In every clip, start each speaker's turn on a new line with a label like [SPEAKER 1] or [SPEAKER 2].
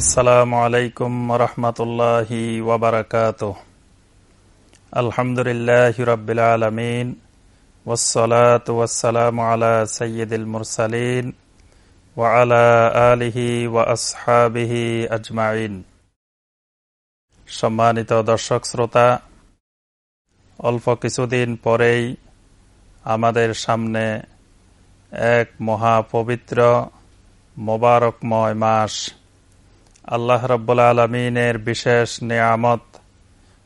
[SPEAKER 1] আসসালামু আলাইকুম রহমতুল্লাহি ওবরাকাত আলহামদুলিল্লাহ রবিল আলমিন ওসলাত ওয়াসালাম আলা সৈয়দুল মুরসালিন ওয়ালা আলিহি ওয়া আসহাবিহি আজমাইন। সম্মানিত দর্শক শ্রোতা, অল্প কিছুদিন পরেই আমাদের সামনে এক মহাপবিত্র, মোবারকময় মাস আল্লাহ রব্বুল আলমিনের বিশেষ নিয়ামত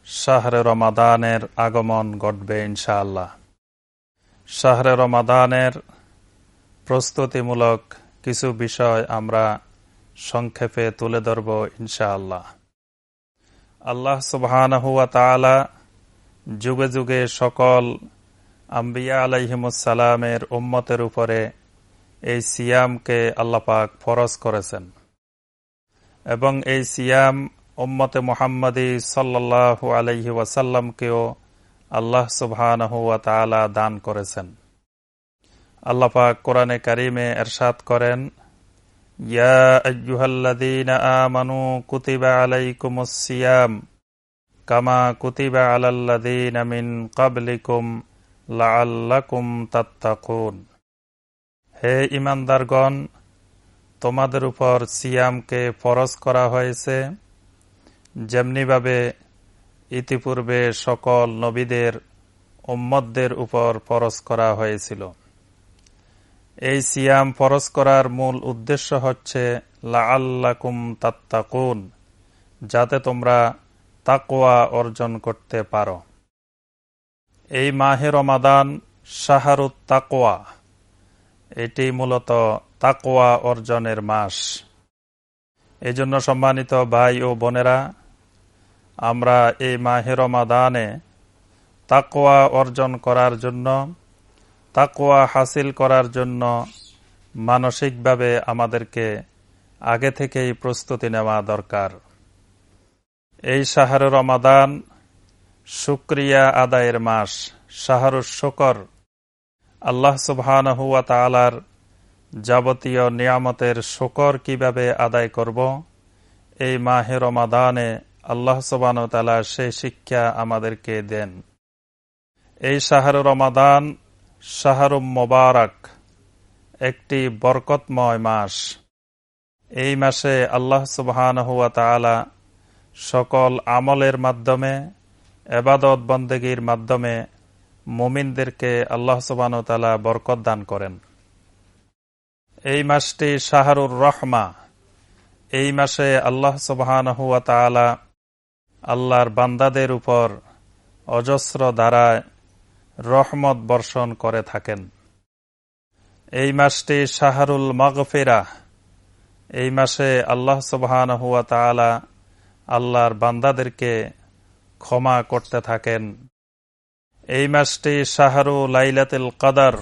[SPEAKER 1] শাহরে রমাদানের আগমন ঘটবে ইনশাআল্লাহ। শাহরে রমাদানের প্রস্তুতিমূলক কিছু বিষয় আমরা সংক্ষেপে তুলে ধরব ইনশাআল্লাহ। আল্লাহ সুবহানহুয়া তালা যুগে যুগে সকল আম্বিয়া আলাইহিমুসালামের উম্মতের উপরে এই সিয়ামকে আল্লাপাক ফরজ করেছেন। এবং এই সিয়াম উম্মতে মোহাম্মদী সাল্লাহু আলহি ওয়াসাল্লামকেও আল্লাহ সুবহানহুয়া তালা দান করেছেন। আল্লাপাক কোরআনে কারিমে এরশাদ করেন, ইয়া সিয়াম কামা কুতিবা লাআল্লাকুম তাত্তাকুন। হে ইমানদারগণ তোমাদের উপর সিয়ামকে ফরজ করা হয়েছে। যেমনিভাবে ইতিপূর্বে সকল নবীদের উম্মদদের উপর ফরজ করা হয়েছিল। এই সিয়াম ফরজ করার মূল উদ্দেশ্য হচ্ছে, লাআল্লাকুম তাত্তাকুন, যাতে তোমরা তাকোয়া অর্জন করতে পারো। এই মাহের রমাদান শাহরুত তাকোয়া এটি মূলত তাকোয়া অর্জনের মাস। এজন্য সম্মানিত ভাই ও বোনেরা, আমরা এই মাহে রমাদানে তাকোয়া অর্জন করার জন্য তাকোয়া হাসিল করার জন্য মানসিকভাবে আমাদেরকে আগে থেকেই প্রস্তুতি নেওয়া দরকার। এই শাহরু রমাদান শুক্রিয়া আদায়ের মাস শাহরুর শকর। আল্লাহ সুবহান হুয়া তালার যাবতীয় নিয়ামতের শকর কীভাবে আদায় করব? এই মাহের রমাদানে আল্লাহ সুবান তালা সেই শিক্ষা আমাদেরকে দেন। এই শাহরু রমাদান শাহরু মোবারক, একটি বরকতময় মাস। এই মাসে আল্লাহ সুবহান হুয়া তালা সকল আমলের মাধ্যমে, এবাদত বন্দেগীর মাধ্যমে মুমিনদেরকে আল্লাহ সুবান তালা বরকত দান করেন। এই মাসটি শাহরুর রহমা। এই মাসে আল্লাহ সুবহান হুয়া আল্লাহর বান্দাদের উপর অজস্র দ্বারায় রহমত বর্ষণ করে থাকেন। এই মাসটি শাহরুল মগফেরা। এই মাসে আল্লাহ সুবহান হুয়া তালা আল্লাহর বান্দাদেরকে ক্ষমা করতে থাকেন। এই মাসটি শাহরু লাইলাতুল কদর।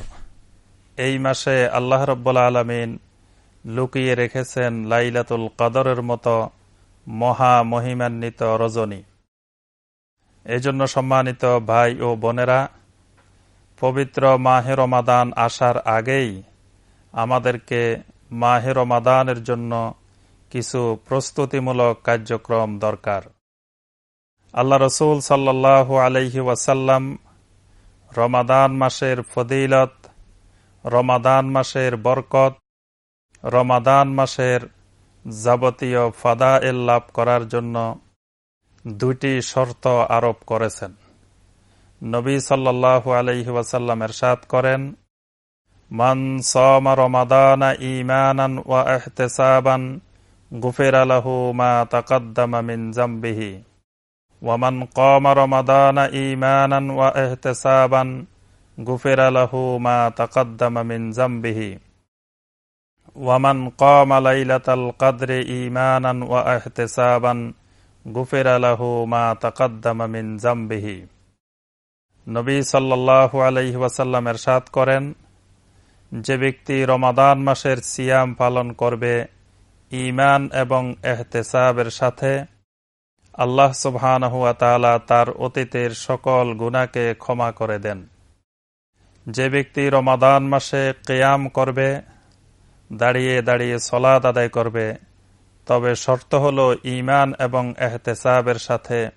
[SPEAKER 1] এই মাসে আল্লাহ রব্বুল্লা আলমিন লুকিয়ে রেখেছেন লাইলাতুল কাদরের মতো মহা মহিমান্বিত রজনী। এজন্য সম্মানিত ভাই ও বোনেরা, পবিত্র মাহের রমাদান আসার আগেই আমাদেরকে মাহের রমাদানের জন্য কিছু প্রস্তুতিমূলক কার্যক্রম দরকার। আল্লাহ রসুল সাল্লাহ আলহি ওয়াসাল্লাম রমাদান মাসের ফদিলত রমাদান মাসের বরকত, রমাদান মাসের যাবতীয় ফাদা এল লাভ করার জন্য দুইটি শর্ত আরোপ করেছেন। নবী সাল্লাহ আলহি ওয়াসাল্লাম এরশাদ করেন, মান সমা রমাদানা ইমানান ওয়া এহতেসাবান গুফের আলাহু মা তাকদ্দামা মিন জাম্বিহি। ওয়ামান কম রমাদান ইমানান ওয়া এহতেসাবান গুফের আলাহু মা তাকদ্দামা মিন জাম্বিহি। ওয়ামান কম লাইলাতাল কদরে ইমানান ওয়া এহতেসাবান গুফের আলাহু মা তাকদ্দামা মিন জাম্বিহি। নবী আলাইহি ওয়াসাল্লাম এরশাদ করেন, যে ব্যক্তি রমাদান মাসের সিয়াম পালন করবে ইমান এবং এহতেসাবের সাথে, আল্লাহ সুবহান তার অতীতের সকল গুণাকে ক্ষমা করে দেন। যে ব্যক্তি রমাদান মাসে কেয়াম করবে, দাঁড়িয়ে দাঁড়িয়ে সলাদ আদায় করবে, তবে শর্ত হল ইমান এবং এহতেসাবের সাথে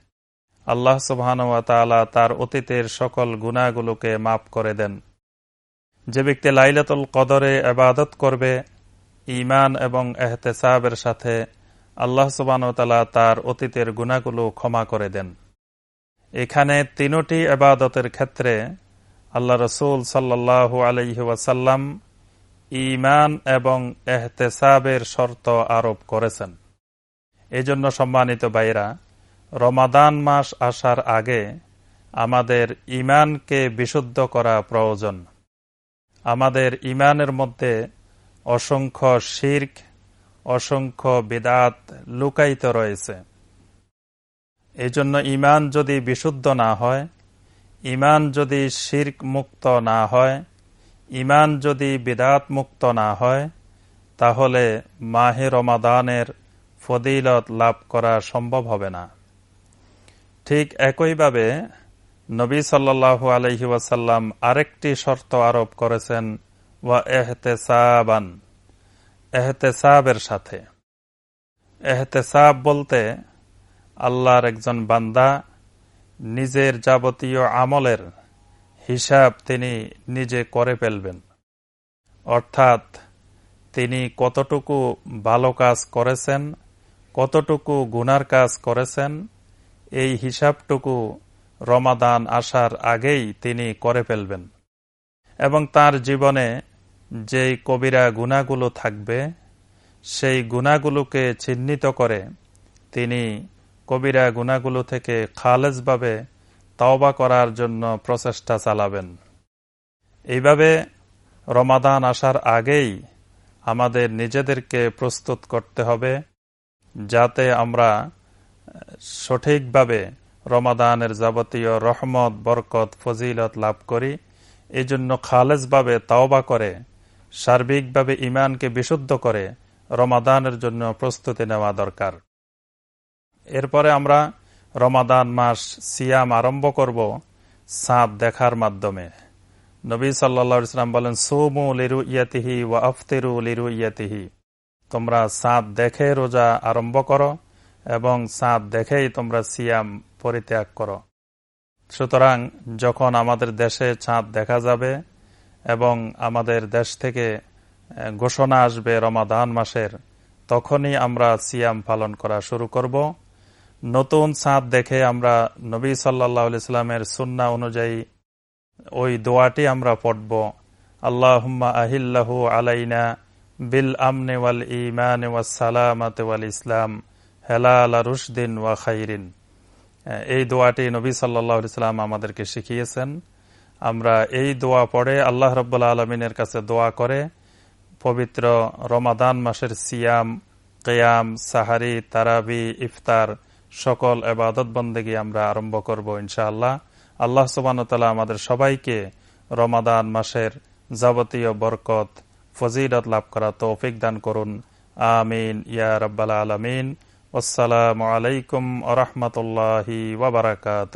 [SPEAKER 1] আল্লাহ সুবাহানুয়াতালা তার অতীতের সকল গুণাগুলোকে মাফ করে দেন। যে ব্যক্তি লাইলাতুল কদরে আবাদত করবে ইমান এবং এহতেসাবের সাথে আল্লাহ সুবাহতালা তার অতীতের গুণাগুলো ক্ষমা করে দেন। এখানে তিনটি আবাদতের ক্ষেত্রে আল্লাহ রসুল সাল্লাহু আলহি ইমান এবং এহতেসাবের শর্ত আরোপ করেছেন। এজন্য সম্মানিত বাইরা রমাদান মাস আসার আগে আমাদের ইমানকে বিশুদ্ধ করা প্রয়োজন। আমাদের ইমানের মধ্যে অসংখ্য শির্ক, অসংখ্য বেদাত লুকায়িত রয়েছে। এজন্য ইমান যদি বিশুদ্ধ না হয় ইমান যদি শির্ক মুক্ত না হয়, ইমান যদি বিদাত মুক্ত না হয়, তাহলে মাহে রমাদানের ফদিলত লাভ করা সম্ভব হবে না। ঠিক একইভাবে নবী সাল্লাহু আলহি ওয়াসাল্লাম আরেকটি শর্ত আরোপ করেছেন, ওয়া এহতেসাবান, এহতেসাবের সাথে। এহতেসাব বলতে আল্লাহর একজন বান্দা নিজের যাবতীয় আমলের হিসাব তিনি নিজে করে ফেলবেন। অর্থাৎ তিনি কতটুকু ভালো কাজ করেছেন, কতটুকু গুনার কাজ করেছেন, এই হিসাবটুকু রমাদান আসার আগেই তিনি করে ফেলবেন। এবং তার জীবনে যেই কবিরা গুণাগুলো থাকবে, সেই গুণাগুলোকে চিহ্নিত করে তিনি কবিরা গুণাগুলো থেকে খালেজভাবে তওবা করার জন্য প্রচেষ্টা চালাবেন। এইভাবে রমাদান আসার আগেই আমাদের নিজেদেরকে প্রস্তুত করতে হবে, যাতে আমরা সঠিকভাবে রমাদানের যাবতীয় রহমত, বরকত, ফজিলত লাভ করি। এই জন্য খালেজভাবে তাওবা করে, সার্বিকভাবে ইমানকে বিশুদ্ধ করে রমাদানের জন্য প্রস্তুতি নেওয়া দরকার। এরপরে আমরা রমাদান মাস সিয়াম আরম্ভ করব সাঁত দেখার মাধ্যমে। নবী সাল্লা ইসলাম বলেন, সৌমু লিরু ইয়াতিহি ওয়া আফতিরু লিরু ইয়াতিহি তোমরা সাঁত দেখে রোজা আরম্ভ করো এবং সাঁত দেখেই তোমরা সিয়াম পরিত্যাগ করো। সুতরাং যখন আমাদের দেশে চাঁদ দেখা যাবে এবং আমাদের দেশ থেকে ঘোষণা আসবে রমাদান মাসের, তখনই আমরা সিয়াম পালন করা শুরু করব। নতুন চাঁদ দেখে আমরা নবী সাল্লাহ ইসলামের সুন্না অনুযায়ী ওই দোয়াটি আমরা পড়ব। আল্লাহ আহিল্লাহু আলাইনা বিল আমনে ওয়াল ইমান ওয়াসালামাত ওয়াল ইসলাম হেলাল রুশদিন ওয়া খাইরিন। এই দোয়াটি নবী সাল্লাহ ইসলাম আমাদেরকে শিখিয়েছেন। আমরা এই দোয়া পড়ে আল্লাহ রব্বুল্লা আলমিনের কাছে দোয়া করে পবিত্র রমাদান মাসের সিয়াম, কেয়াম, সাহারি, তারাবি, ইফতার সকল এবাদত বন্দেগি আমরা আরম্ভ করব ইনশাআল্লাহ। আল্লাহ সুবাহতালা আমাদের সবাইকে রমাদান মাসের যাবতীয় বরকত, ফজিলত লাভ করা তৌফিক দান করুন। আমিন, ইয়া রব্বাল আলমিন। আসসালামু আলাইকুম আ রহমতুল্লাহি ওবরাকাত